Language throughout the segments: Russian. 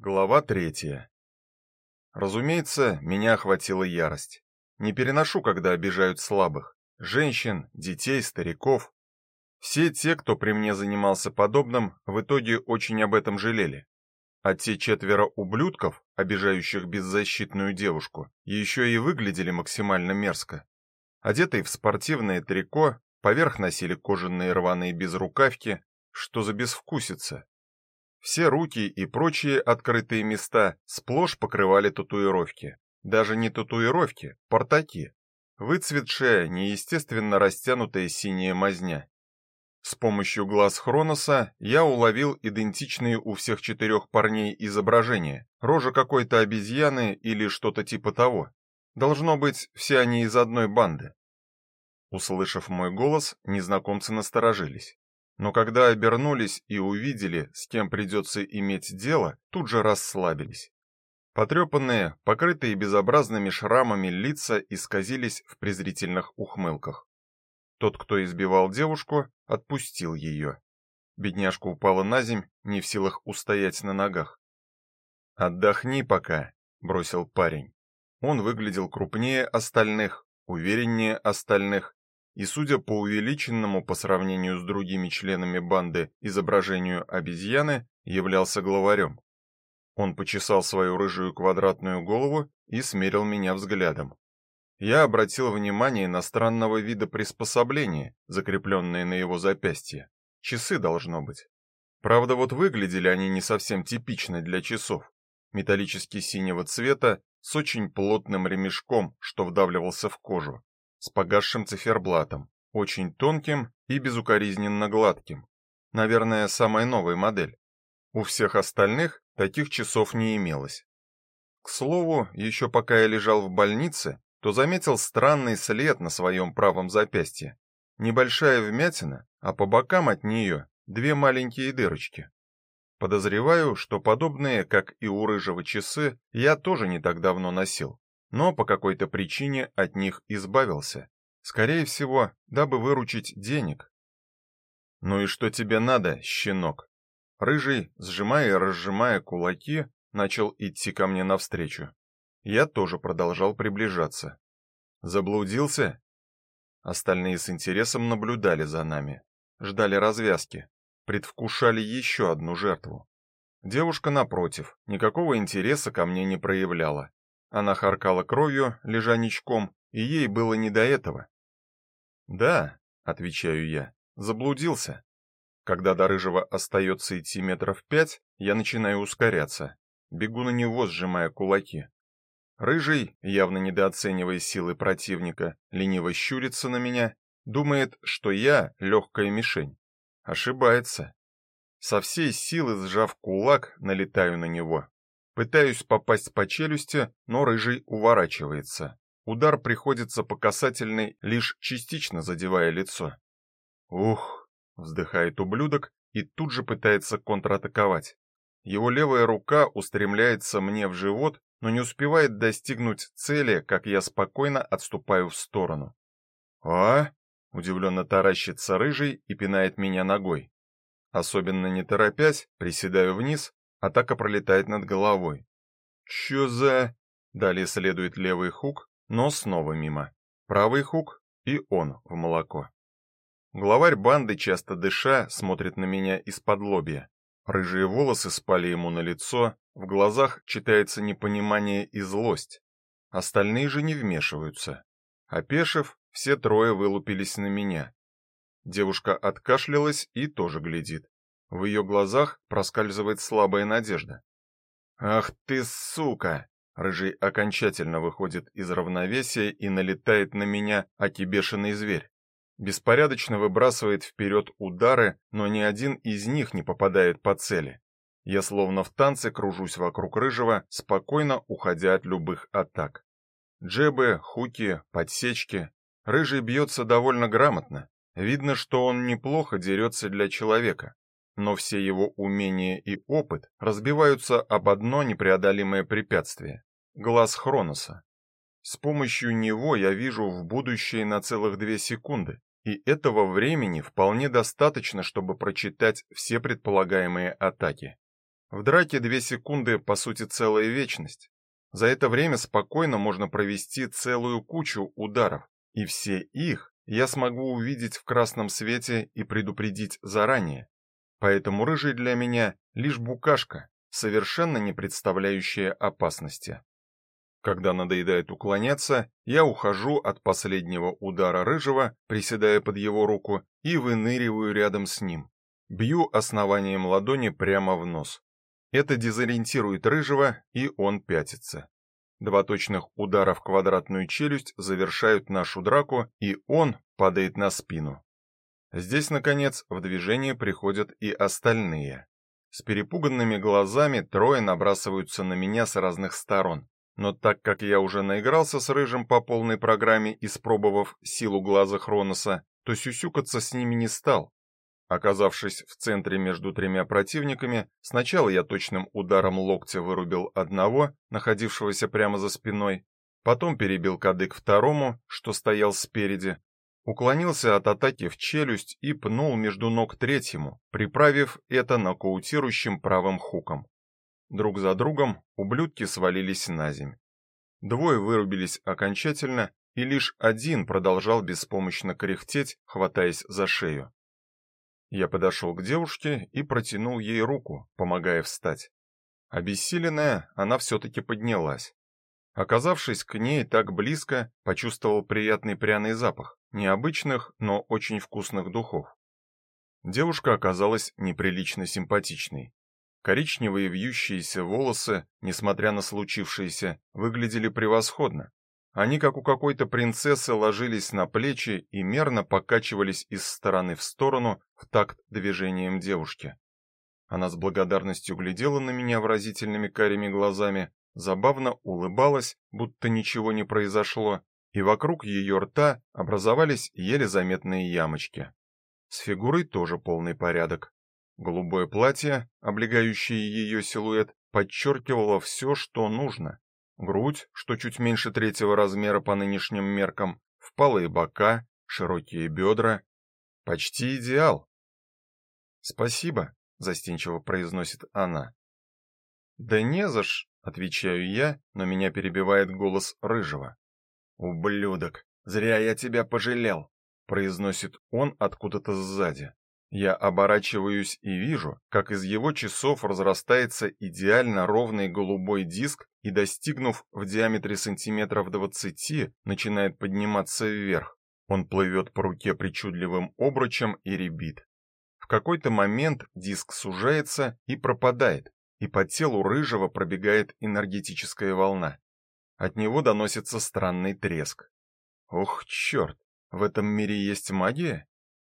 Глава третья. Разумеется, меня охватила ярость. Не переношу, когда обижают слабых: женщин, детей, стариков. Все те, кто при мне занимался подобным, в итоге очень об этом жалели. А те четверо ублюдков, обижающих беззащитную девушку, еще и выглядели максимально мерзко. Одетые в спортивное трико, поверх носили кожаные рваные безрукавки, что за безвкусица. Все руки и прочие открытые места сплошь покрывали татуировки. Даже не татуировки, портаки. Выцветшая, неестественно растянутая синяя мазня. С помощью глаз Хроноса я уловил идентичные у всех четырех парней изображения. Рожа какой-то обезьяны или что-то типа того. Должно быть, все они из одной банды. Услышав мой голос, незнакомцы насторожились но когда обернулись и увидели, с кем придется иметь дело, тут же расслабились. Потрепанные, покрытые безобразными шрамами лица исказились в презрительных ухмылках. Тот, кто избивал девушку, отпустил ее. Бедняжка упала на земь, не в силах устоять на ногах. "Отдохни пока", бросил парень. Он выглядел крупнее остальных, увереннее остальных и, судя по увеличенному по сравнению с другими членами банды изображению обезьяны, являлся главарем. Он почесал свою рыжую квадратную голову и смерил меня взглядом. Я обратил внимание на странного вида приспособления, закрепленные на его запястье. Часы должно быть. Правда, вот выглядели они не совсем типично для часов. Металлически синего цвета с очень плотным ремешком, что вдавливался в кожу с погасшим циферблатом, очень тонким и безукоризненно гладким. Наверное, самая новая модель. У всех остальных таких часов не имелось. К слову, еще пока я лежал в больнице, то заметил странный след на своем правом запястье. Небольшая вмятина, а по бокам от нее две маленькие дырочки. Подозреваю, что подобные, как и у рыжего часы, я тоже не так давно носил но по какой-то причине от них избавился. Скорее всего, дабы выручить денег. Ну и что тебе надо, щенок? Рыжий, сжимая и разжимая кулаки, начал идти ко мне навстречу. Я тоже продолжал приближаться. Заблудился? Остальные с интересом наблюдали за нами, ждали развязки, предвкушали еще одну жертву. Девушка напротив, никакого интереса ко мне не проявляла. Она харкала кровью, лежа ничком, и ей было не до этого. "Да", отвечаю я. Заблудился. Когда до рыжего остается идти метров пять, я начинаю ускоряться. Бегу на него, сжимая кулаки. Рыжий, явно недооценивая силы противника, лениво щурится на меня, думает, что я легкая мишень. Ошибается. Со всей силы сжав кулак, налетаю на него. Пытаюсь попасть по челюсти, но рыжий уворачивается. Удар приходится по касательной, лишь частично задевая лицо. Ух, вздыхает ублюдок и тут же пытается контратаковать. Его левая рука устремляется мне в живот, но не успевает достигнуть цели, как я спокойно отступаю в сторону. А? удивленно таращится рыжий и пинает меня ногой. Особенно не торопясь, приседаю вниз Атака пролетает над головой. Чё за... Далее следует левый хук, но снова мимо. Правый хук и он в молоко. Главарь банды, часто дыша, смотрит на меня из-под лобья. Рыжие волосы спали ему на лицо, в глазах читается непонимание и злость. Остальные же не вмешиваются. Опешив, все трое вылупились на меня. Девушка откашлялась и тоже глядит. В ее глазах проскальзывает слабая надежда. Ах ты, сука! Рыжий окончательно выходит из равновесия и налетает на меня, аки зверь. Беспорядочно выбрасывает вперед удары, но ни один из них не попадает по цели. Я словно в танце кружусь вокруг рыжего, спокойно уходя от любых атак. Джебы, хуки, подсечки. Рыжий бьется довольно грамотно. Видно, что он неплохо дерется для человека но все его умения и опыт разбиваются об одно непреодолимое препятствие глаз Хроноса. С помощью него я вижу в будущее на целых две секунды, и этого времени вполне достаточно, чтобы прочитать все предполагаемые атаки. В драке две секунды, по сути, целая вечность. За это время спокойно можно провести целую кучу ударов, и все их я смогу увидеть в красном свете и предупредить заранее. Поэтому рыжий для меня лишь букашка, совершенно не представляющая опасности. Когда надоедает уклоняться, я ухожу от последнего удара рыжего, приседая под его руку, и выныриваю рядом с ним. Бью основанием ладони прямо в нос. Это дезориентирует рыжего, и он пятится. Два точных удара в квадратную челюсть завершают нашу драку, и он падает на спину. Здесь наконец в движение приходят и остальные. С перепуганными глазами трое набрасываются на меня с разных сторон. Но так как я уже наигрался с рыжим по полной программе, испробовав силу глаза Хроноса, то сюсюкаться с ними не стал. Оказавшись в центре между тремя противниками, сначала я точным ударом локтя вырубил одного, находившегося прямо за спиной, потом перебил кадык второму, что стоял спереди, уклонился от атаки в челюсть и пнул между ног третьему, приправив это нокаутирующим правым хуком. Друг за другом ублюдки свалились на земь. Двое вырубились окончательно, и лишь один продолжал беспомощно кряхтеть, хватаясь за шею. Я подошел к девушке и протянул ей руку, помогая встать. Обессиленная, она все таки поднялась. Оказавшись к ней так близко, почувствовал приятный пряный запах, необычных, но очень вкусных духов. Девушка оказалась неприлично симпатичной. Коричневые вьющиеся волосы, несмотря на случившееся, выглядели превосходно. Они, как у какой-то принцессы, ложились на плечи и мерно покачивались из стороны в сторону в такт движениям девушки. Она с благодарностью глядела на меня выразительными карими глазами, забавно улыбалась, будто ничего не произошло, и вокруг ее рта образовались еле заметные ямочки. С фигурой тоже полный порядок. Голубое платье, облегающее ее силуэт, подчеркивало все, что нужно. Грудь, что чуть меньше третьего размера по нынешним меркам, впалые бока, широкие бедра. Почти идеал. Спасибо, застенчиво произносит она. Да не за ш, отвечаю я, но меня перебивает голос рыжего. Ублюдок, зря я тебя пожалел, произносит он откуда-то сзади. Я оборачиваюсь и вижу, как из его часов разрастается идеально ровный голубой диск и, достигнув в диаметре сантиметров двадцати, начинает подниматься вверх. Он плывет по руке причудливым обручем и ребит. В какой-то момент диск сужается и пропадает, и по телу рыжего пробегает энергетическая волна. От него доносится странный треск. Ох, черт, в этом мире есть магия?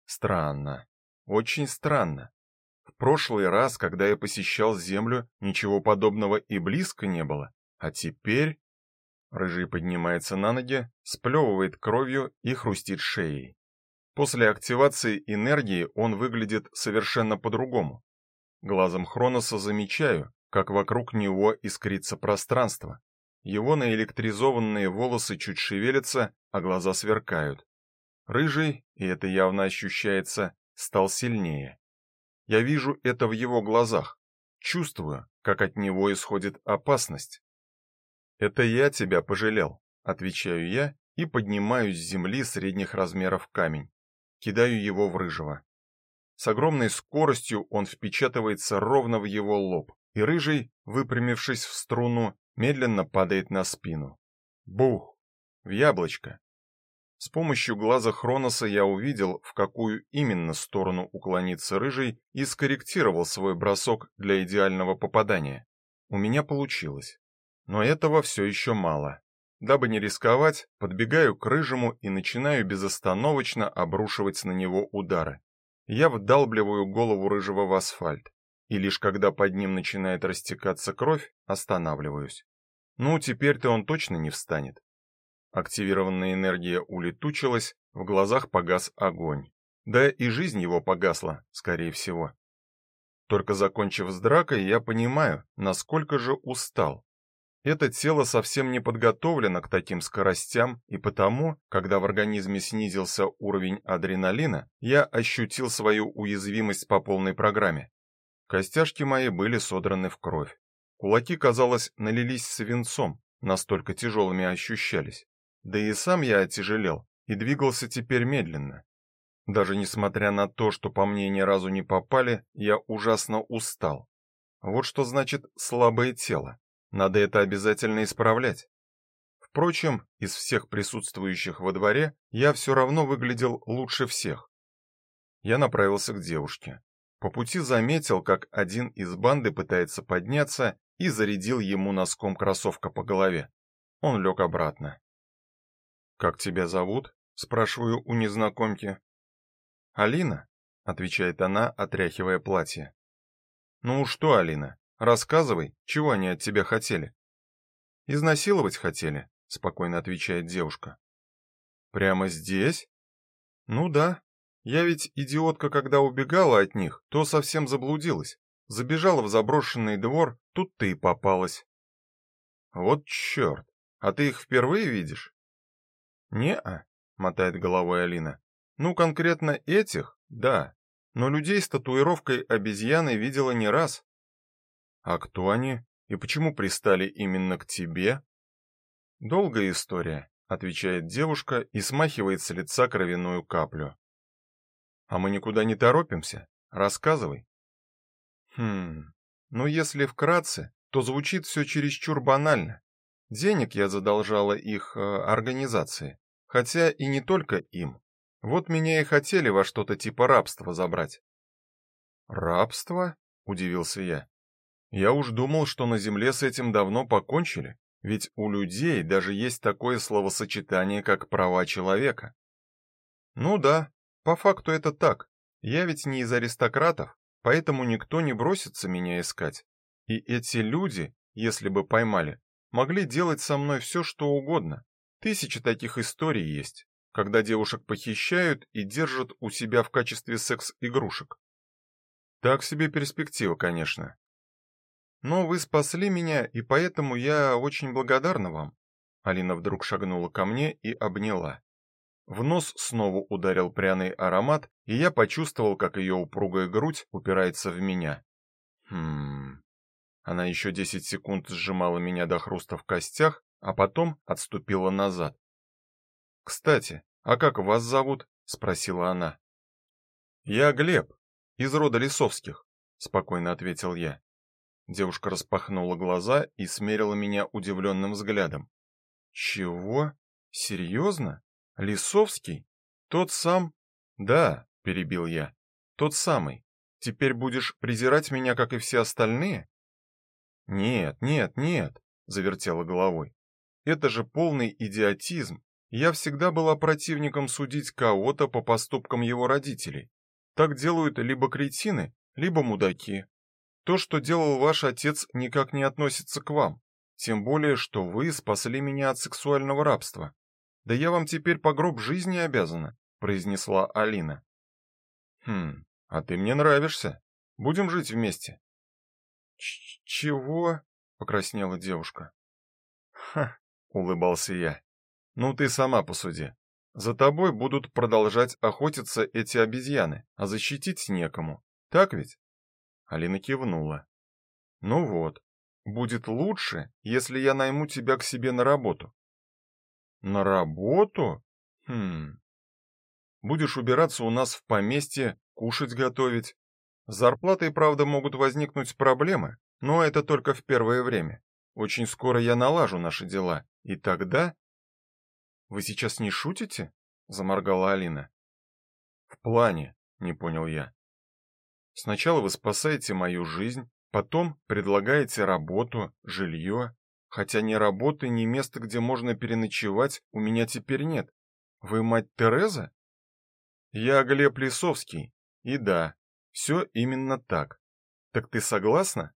Странно. Очень странно. В прошлый раз, когда я посещал Землю, ничего подобного и близко не было, а теперь Рыжий поднимается на ноги, сплевывает кровью и хрустит шеей. После активации энергии он выглядит совершенно по-другому. Глазом Хроноса замечаю, как вокруг него искрится пространство. Его наэлектризованные волосы чуть шевелятся, а глаза сверкают. Рыжий, и это явно ощущается, стал сильнее. Я вижу это в его глазах, чувствую, как от него исходит опасность. Это я тебя пожалел, отвечаю я и поднимаю с земли средних размеров камень, кидаю его в рыжего. С огромной скоростью он впечатывается ровно в его лоб, и рыжий, выпрямившись в струну, медленно падает на спину. Бух! В яблочко. С помощью глаза Хроноса я увидел, в какую именно сторону уклониться рыжий и скорректировал свой бросок для идеального попадания. У меня получилось. Но этого все еще мало. Дабы не рисковать, подбегаю к рыжему и начинаю безостановочно обрушивать на него удары. Я вдалбливаю голову рыжего в асфальт, и лишь когда под ним начинает растекаться кровь, останавливаюсь. Ну, теперь-то он точно не встанет. Активированная энергия улетучилась, в глазах погас огонь. Да и жизнь его погасла, скорее всего. Только закончив с дракой, я понимаю, насколько же устал. Это тело совсем не подготовлено к таким скоростям, и потому, когда в организме снизился уровень адреналина, я ощутил свою уязвимость по полной программе. Костяшки мои были содраны в кровь. Кулаки, казалось, налились свинцом, настолько тяжелыми ощущались. Да и сам я отяжелел и двигался теперь медленно. Даже несмотря на то, что по мне ни разу не попали, я ужасно устал. Вот что значит слабое тело. Надо это обязательно исправлять. Впрочем, из всех присутствующих во дворе я все равно выглядел лучше всех. Я направился к девушке. По пути заметил, как один из банды пытается подняться и зарядил ему носком кроссовка по голове. Он лег обратно. Как тебя зовут? спрашиваю у незнакомки. Алина, отвечает она, отряхивая платье. Ну что, Алина, рассказывай, чего они от тебя хотели? Изнасиловать хотели, спокойно отвечает девушка. Прямо здесь? Ну да. Я ведь идиотка, когда убегала от них, то совсем заблудилась. Забежала в заброшенный двор, тут ты и попалась. Вот чёрт. А ты их впервые видишь? Не-а, мотает головой Алина. Ну, конкретно этих? Да. Но людей с татуировкой обезьяны видела не раз. А кто они и почему пристали именно к тебе? Долгая история, отвечает девушка и смахивает с лица кровяную каплю. А мы никуда не торопимся. Рассказывай. Хм. Ну, если вкратце, то звучит все чересчур банально. Денег я задолжала их э, организации, хотя и не только им. Вот меня и хотели во что-то типа рабства забрать. Рабство? удивился я. Я уж думал, что на земле с этим давно покончили, ведь у людей даже есть такое словосочетание, как права человека. Ну да, по факту это так. Я ведь не из аристократов, поэтому никто не бросится меня искать. И эти люди, если бы поймали, могли делать со мной все, что угодно. Тысячи таких историй есть когда девушек похищают и держат у себя в качестве секс-игрушек. Так себе перспектива, конечно. Но вы спасли меня, и поэтому я очень благодарна вам. Алина вдруг шагнула ко мне и обняла. В нос снова ударил пряный аромат, и я почувствовал, как ее упругая грудь упирается в меня. Хм. Она еще десять секунд сжимала меня до хруста в костях, а потом отступила назад. Кстати, а как вас зовут? спросила она. Я Глеб, из рода Лисовских, спокойно ответил я. Девушка распахнула глаза и смерила меня удивленным взглядом. Чего? Серьезно? Лисовский? Тот сам? Да, перебил я. Тот самый. Теперь будешь презирать меня, как и все остальные? Нет, нет, нет, завертела головой. Это же полный идиотизм. Я всегда была противником судить кого-то по поступкам его родителей. Так делают либо кретины, либо мудаки. То, что делал ваш отец, никак не относится к вам. Тем более, что вы спасли меня от сексуального рабства. Да я вам теперь по гроб жизни обязана, произнесла Алина. Хм, а ты мне нравишься. Будем жить вместе. Ч чего? покраснела девушка. Ха, улыбался я. Ну ты сама посуди. За тобой будут продолжать охотиться эти обезьяны, а защитить некому. Так ведь? Алина кивнула. Ну вот. Будет лучше, если я найму тебя к себе на работу. На работу? Хм. Будешь убираться у нас в поместье, кушать готовить. С зарплатой, правда, могут возникнуть проблемы, но это только в первое время. Очень скоро я налажу наши дела, и тогда вы сейчас не шутите? заморгала Алина. В плане, не понял я. Сначала вы спасаете мою жизнь, потом предлагаете работу, жилье, хотя ни работы, ни места, где можно переночевать, у меня теперь нет. Вы мать Тереза? Я Глеб Лисовский. И да, все именно так. Так ты согласна?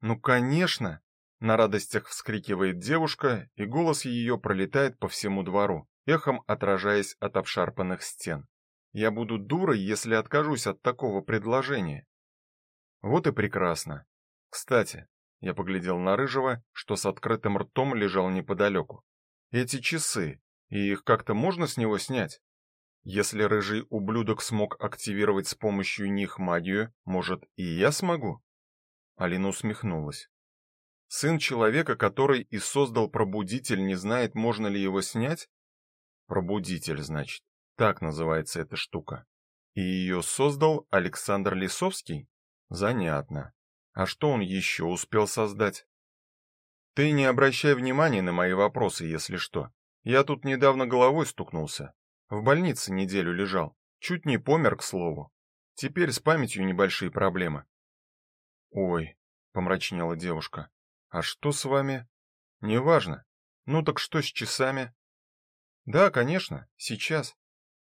Ну, конечно, на радостях вскрикивает девушка, и голос ее пролетает по всему двору, эхом отражаясь от обшарпанных стен. Я буду дурой, если откажусь от такого предложения. Вот и прекрасно. Кстати, я поглядел на рыжего, что с открытым ртом лежал неподалеку. Эти часы, и их как-то можно с него снять? Если рыжий ублюдок смог активировать с помощью них магию, может, и я смогу? Алина усмехнулась. Сын человека, который и создал пробудитель, не знает, можно ли его снять? Пробудитель, значит. Так называется эта штука. И ее создал Александр Лисовский? Занятно. А что он еще успел создать? Ты не обращай внимания на мои вопросы, если что. Я тут недавно головой стукнулся. В больнице неделю лежал. Чуть не помер, к слову. Теперь с памятью небольшие проблемы. Ой, помрачнела девушка. А что с вами? Неважно. Ну так что с часами? Да, конечно, сейчас.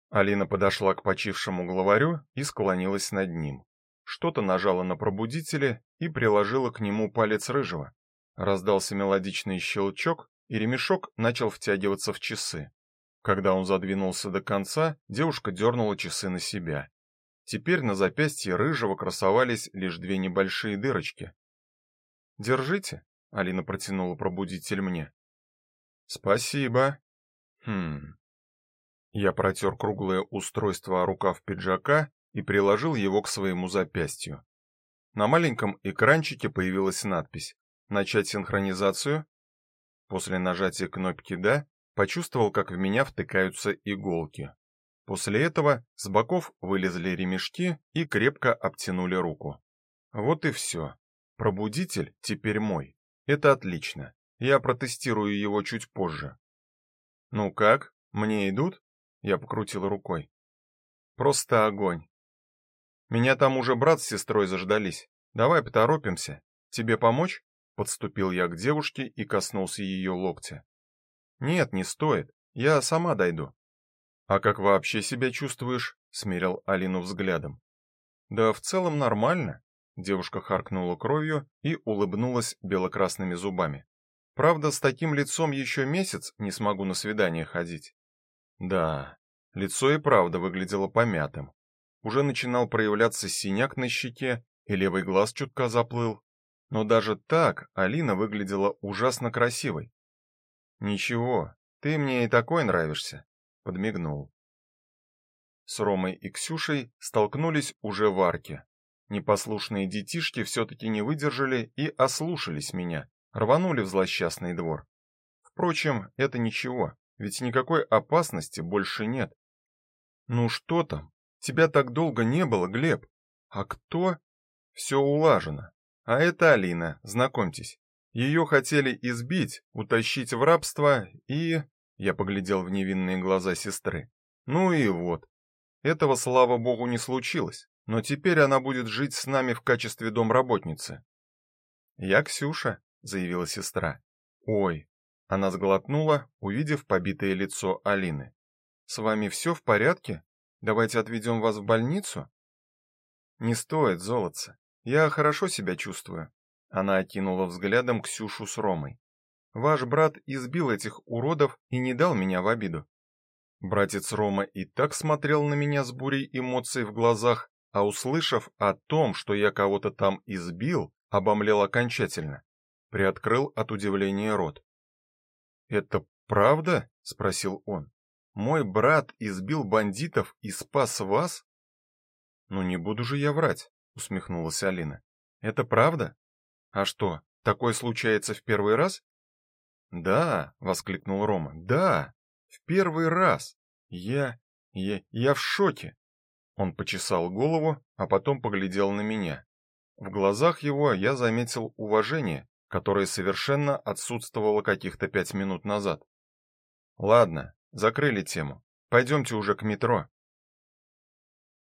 Алина подошла к почившему главарю и склонилась над ним. Что-то нажала на пробудителе и приложила к нему палец рыжего. Раздался мелодичный щелчок, и ремешок начал втягиваться в часы. Когда он задвинулся до конца, девушка дернула часы на себя. Теперь на запястье рыжего красовались лишь две небольшие дырочки. Держите, Алина протянула пробудитель мне. Спасибо. Хм. Я протер круглое устройство о рукав пиджака и приложил его к своему запястью. На маленьком экранчике появилась надпись: "Начать синхронизацию". После нажатия кнопки "да" почувствовал, как в меня втыкаются иголки. После этого с боков вылезли ремешки и крепко обтянули руку. Вот и все. Пробудитель теперь мой. Это отлично. Я протестирую его чуть позже. Ну как? Мне идут? Я покрутил рукой. Просто огонь. Меня там уже брат с сестрой заждались. Давай поторопимся. Тебе помочь? Подступил я к девушке и коснулся ее локтя. Нет, не стоит. Я сама дойду. А как вообще себя чувствуешь? смерил Алину взглядом. Да в целом нормально, девушка харкнула кровью и улыбнулась белокрасными зубами. Правда, с таким лицом еще месяц не смогу на свидание ходить. Да, лицо и правда выглядело помятым. Уже начинал проявляться синяк на щеке, и левый глаз чутка заплыл. Но даже так Алина выглядела ужасно красивой. Ничего, ты мне и такой нравишься, подмигнул. С Ромой и Ксюшей столкнулись уже в арке. Непослушные детишки все таки не выдержали и ослушались меня, рванули в злосчастный двор. Впрочем, это ничего, ведь никакой опасности больше нет. Ну что там? Тебя так долго не было, Глеб. А кто? Все улажено. А это Алина, знакомьтесь. Ее хотели избить, утащить в рабство и я поглядел в невинные глаза сестры. Ну и вот. Этого, слава богу, не случилось, но теперь она будет жить с нами в качестве домработницы. Я Ксюша, заявила сестра. Ой, она сглотнула, увидев побитое лицо Алины. С вами все в порядке? Давайте отведем вас в больницу. Не стоит, золотце. Я хорошо себя чувствую. Она окинула взглядом Ксюшу с Ромой. Ваш брат избил этих уродов и не дал меня в обиду. Братец Рома и так смотрел на меня с бурей эмоций в глазах, а услышав о том, что я кого-то там избил, обомлел окончательно. Приоткрыл от удивления рот. Это правда? спросил он. Мой брат избил бандитов и спас вас? Ну не буду же я врать, усмехнулась Алина. Это правда? А что, такое случается в первый раз? Да, воскликнул Рома. Да, в первый раз. Я я я в шоке. Он почесал голову, а потом поглядел на меня. В глазах его я заметил уважение, которое совершенно отсутствовало каких-то пять минут назад. Ладно, закрыли тему. Пойдемте уже к метро.